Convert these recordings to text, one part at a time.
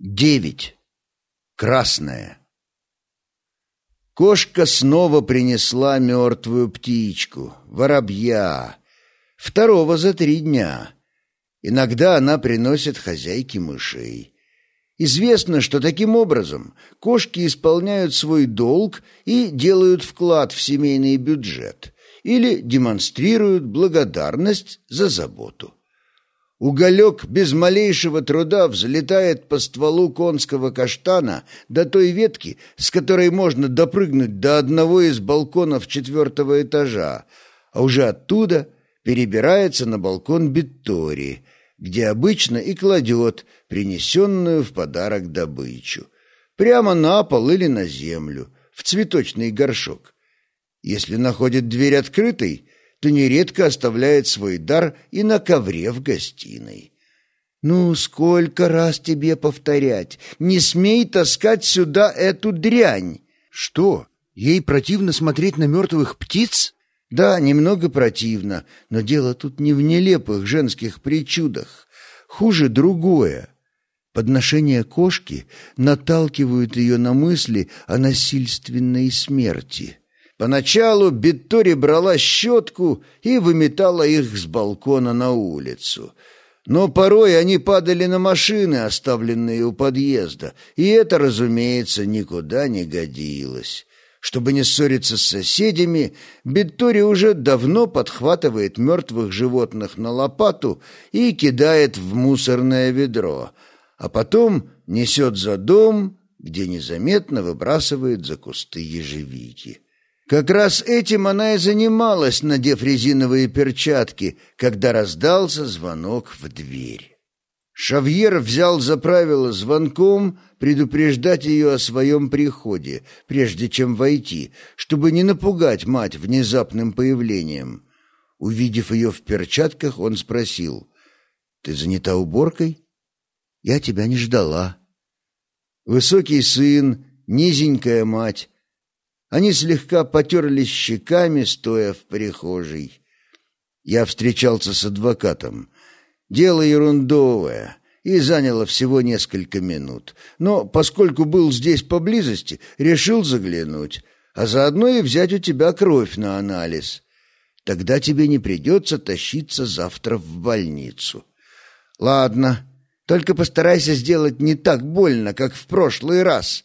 Девять. Красная. Кошка снова принесла мертвую птичку, воробья, второго за три дня. Иногда она приносит хозяйке мышей. Известно, что таким образом кошки исполняют свой долг и делают вклад в семейный бюджет или демонстрируют благодарность за заботу. Уголек без малейшего труда взлетает по стволу конского каштана до той ветки, с которой можно допрыгнуть до одного из балконов четвертого этажа, а уже оттуда перебирается на балкон Беттори, где обычно и кладет принесенную в подарок добычу. Прямо на пол или на землю, в цветочный горшок. Если находит дверь открытой, то нередко оставляет свой дар и на ковре в гостиной. «Ну, сколько раз тебе повторять? Не смей таскать сюда эту дрянь!» «Что, ей противно смотреть на мертвых птиц?» «Да, немного противно, но дело тут не в нелепых женских причудах. Хуже другое. Подношения кошки наталкивают ее на мысли о насильственной смерти». Поначалу Беттори брала щетку и выметала их с балкона на улицу. Но порой они падали на машины, оставленные у подъезда, и это, разумеется, никуда не годилось. Чтобы не ссориться с соседями, Беттори уже давно подхватывает мертвых животных на лопату и кидает в мусорное ведро, а потом несет за дом, где незаметно выбрасывает за кусты ежевики. Как раз этим она и занималась, надев резиновые перчатки, когда раздался звонок в дверь. Шавьер взял за правило звонком предупреждать ее о своем приходе, прежде чем войти, чтобы не напугать мать внезапным появлением. Увидев ее в перчатках, он спросил, «Ты занята уборкой? Я тебя не ждала». Высокий сын, низенькая мать, они слегка потерлись щеками, стоя в прихожей. Я встречался с адвокатом. Дело ерундовое и заняло всего несколько минут. Но поскольку был здесь поблизости, решил заглянуть, а заодно и взять у тебя кровь на анализ. Тогда тебе не придется тащиться завтра в больницу. Ладно, только постарайся сделать не так больно, как в прошлый раз.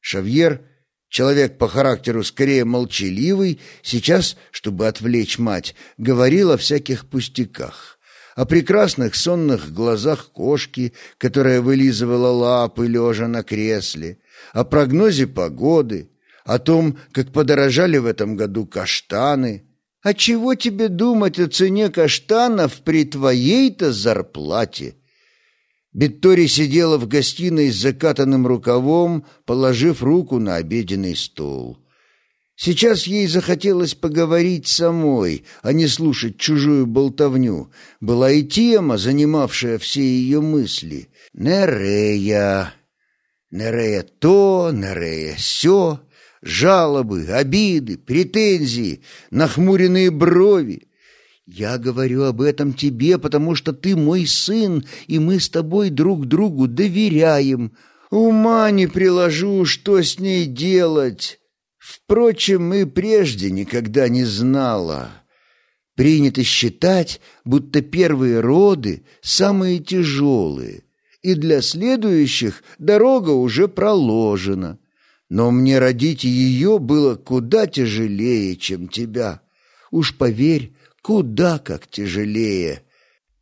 Шавьер Человек по характеру скорее молчаливый, сейчас, чтобы отвлечь мать, говорил о всяких пустяках. О прекрасных сонных глазах кошки, которая вылизывала лапы, лежа на кресле, о прогнозе погоды, о том, как подорожали в этом году каштаны. А чего тебе думать о цене каштанов при твоей-то зарплате? Беттори сидела в гостиной с закатанным рукавом, положив руку на обеденный стол. Сейчас ей захотелось поговорить самой, а не слушать чужую болтовню. Была и тема, занимавшая все ее мысли. Нерея. Нерея то, Нерея сё, жалобы, обиды, претензии, нахмуренные брови. Я говорю об этом тебе, потому что ты мой сын, и мы с тобой друг другу доверяем. Ума не приложу, что с ней делать. Впрочем, и прежде никогда не знала. Принято считать, будто первые роды самые тяжелые, и для следующих дорога уже проложена. Но мне родить ее было куда тяжелее, чем тебя. Уж поверь, Куда как тяжелее.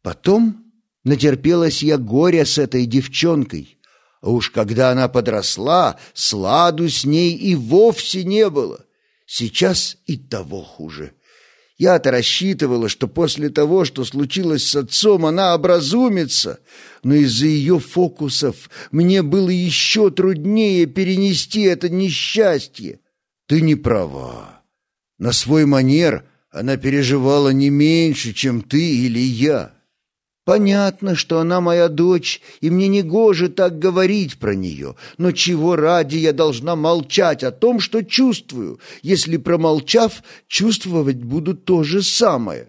Потом натерпелась я горя с этой девчонкой. А уж когда она подросла, сладу с ней и вовсе не было. Сейчас и того хуже. Я-то рассчитывала, что после того, что случилось с отцом, она образумится, но из-за ее фокусов мне было еще труднее перенести это несчастье. Ты не права. На свой манер она переживала не меньше, чем ты или я. Понятно, что она моя дочь, и мне не гоже так говорить про нее, но чего ради я должна молчать о том, что чувствую, если, промолчав, чувствовать буду то же самое?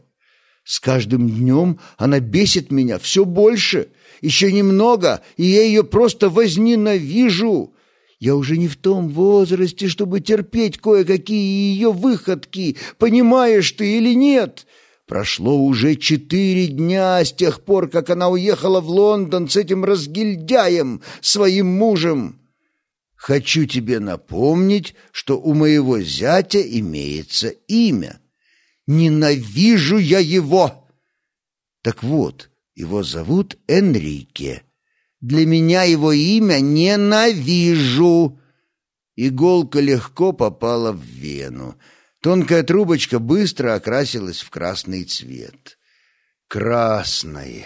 С каждым днем она бесит меня все больше. Еще немного, и я ее просто возненавижу. Я уже не в том возрасте, чтобы терпеть кое-какие ее выходки, понимаешь ты или нет?» Прошло уже четыре дня с тех пор, как она уехала в Лондон с этим разгильдяем, своим мужем. Хочу тебе напомнить, что у моего зятя имеется имя. Ненавижу я его. Так вот, его зовут Энрике. Для меня его имя ненавижу. Иголка легко попала в вену. Тонкая трубочка быстро окрасилась в красный цвет. Красное.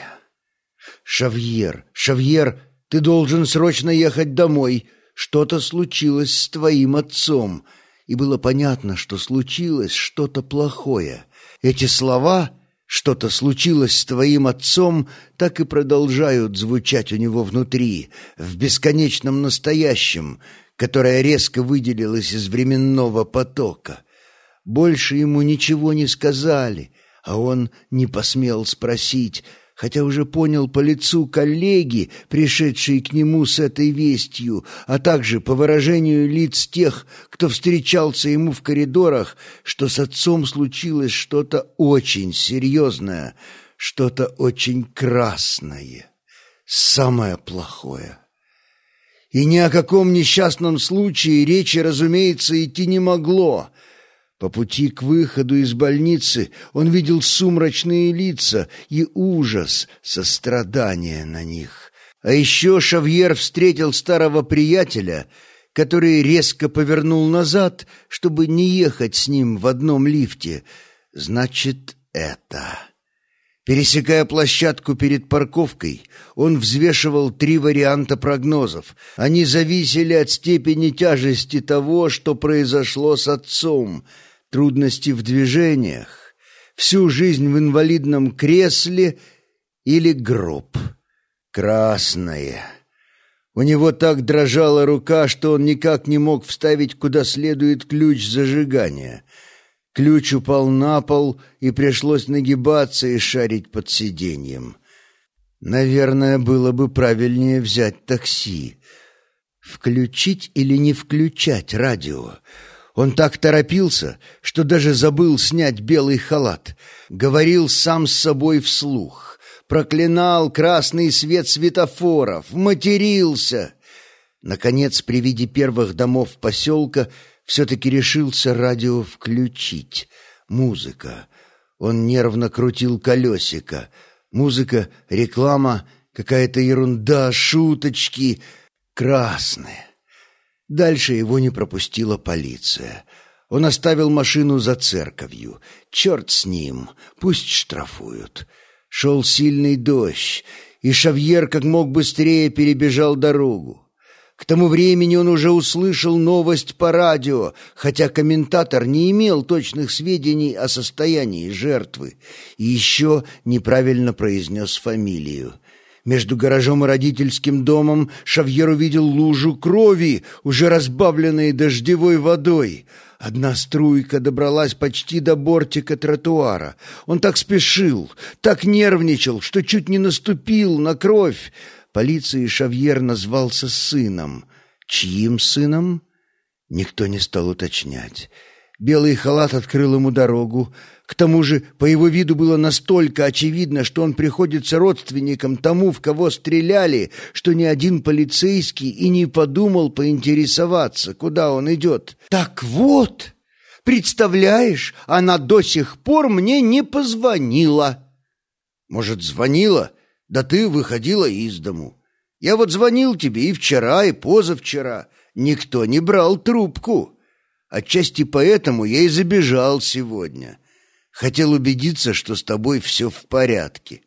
Шавьер, Шавьер, ты должен срочно ехать домой. Что-то случилось с твоим отцом. И было понятно, что случилось что-то плохое. Эти слова «что-то случилось с твоим отцом» так и продолжают звучать у него внутри, в бесконечном настоящем, которое резко выделилось из временного потока. Больше ему ничего не сказали, а он не посмел спросить, хотя уже понял по лицу коллеги, пришедшие к нему с этой вестью, а также по выражению лиц тех, кто встречался ему в коридорах, что с отцом случилось что-то очень серьезное, что-то очень красное, самое плохое. И ни о каком несчастном случае речи, разумеется, идти не могло — по пути к выходу из больницы он видел сумрачные лица и ужас, сострадание на них. А еще Шавьер встретил старого приятеля, который резко повернул назад, чтобы не ехать с ним в одном лифте. Значит, это... Пересекая площадку перед парковкой, он взвешивал три варианта прогнозов. Они зависели от степени тяжести того, что произошло с отцом — трудности в движениях, всю жизнь в инвалидном кресле или гроб. Красное. У него так дрожала рука, что он никак не мог вставить куда следует ключ зажигания. Ключ упал на пол, и пришлось нагибаться и шарить под сиденьем. Наверное, было бы правильнее взять такси. Включить или не включать радио? Он так торопился, что даже забыл снять белый халат. Говорил сам с собой вслух. Проклинал красный свет светофоров, матерился. Наконец, при виде первых домов поселка, все-таки решился радио включить. Музыка. Он нервно крутил колесико. Музыка, реклама, какая-то ерунда, шуточки. Красные. Дальше его не пропустила полиция. Он оставил машину за церковью. Черт с ним, пусть штрафуют. Шел сильный дождь, и Шавьер как мог быстрее перебежал дорогу. К тому времени он уже услышал новость по радио, хотя комментатор не имел точных сведений о состоянии жертвы и еще неправильно произнес фамилию. Между гаражом и родительским домом Шавьер увидел лужу крови, уже разбавленной дождевой водой. Одна струйка добралась почти до бортика тротуара. Он так спешил, так нервничал, что чуть не наступил на кровь. Полиции Шавьер назвался сыном. Чьим сыном? Никто не стал уточнять. Белый халат открыл ему дорогу. К тому же по его виду было настолько очевидно, что он приходится родственником тому, в кого стреляли, что ни один полицейский и не подумал поинтересоваться, куда он идет. «Так вот, представляешь, она до сих пор мне не позвонила». «Может, звонила? Да ты выходила из дому. Я вот звонил тебе и вчера, и позавчера. Никто не брал трубку». Отчасти поэтому я и забежал сегодня. Хотел убедиться, что с тобой все в порядке.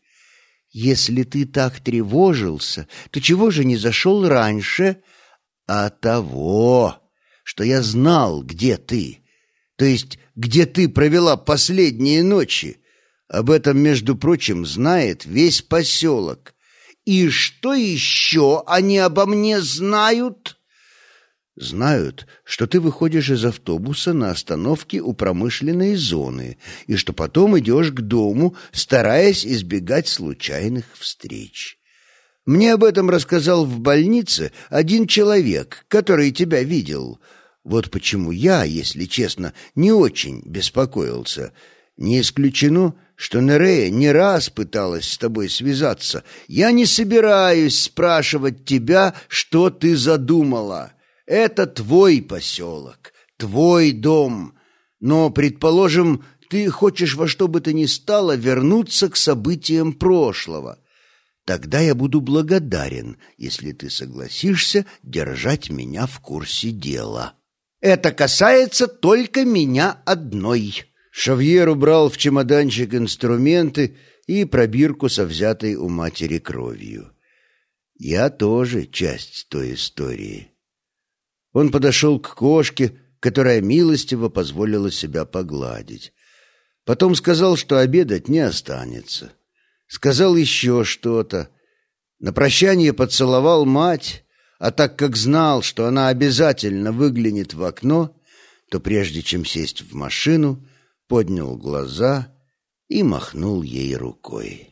Если ты так тревожился, то чего же не зашел раньше? А того, что я знал, где ты. То есть, где ты провела последние ночи. Об этом, между прочим, знает весь поселок. И что еще они обо мне знают?» Знают, что ты выходишь из автобуса на остановке у промышленной зоны и что потом идешь к дому, стараясь избегать случайных встреч. Мне об этом рассказал в больнице один человек, который тебя видел. Вот почему я, если честно, не очень беспокоился. Не исключено, что Нерея не раз пыталась с тобой связаться. Я не собираюсь спрашивать тебя, что ты задумала. Это твой поселок, твой дом. Но, предположим, ты хочешь во что бы то ни стало вернуться к событиям прошлого. Тогда я буду благодарен, если ты согласишься держать меня в курсе дела. Это касается только меня одной». Шавьер убрал в чемоданчик инструменты и пробирку со взятой у матери кровью. Я тоже часть той истории. Он подошел к кошке, которая милостиво позволила себя погладить. Потом сказал, что обедать не останется. Сказал еще что-то. На прощание поцеловал мать, а так как знал, что она обязательно выглянет в окно, то прежде чем сесть в машину, поднял глаза и махнул ей рукой.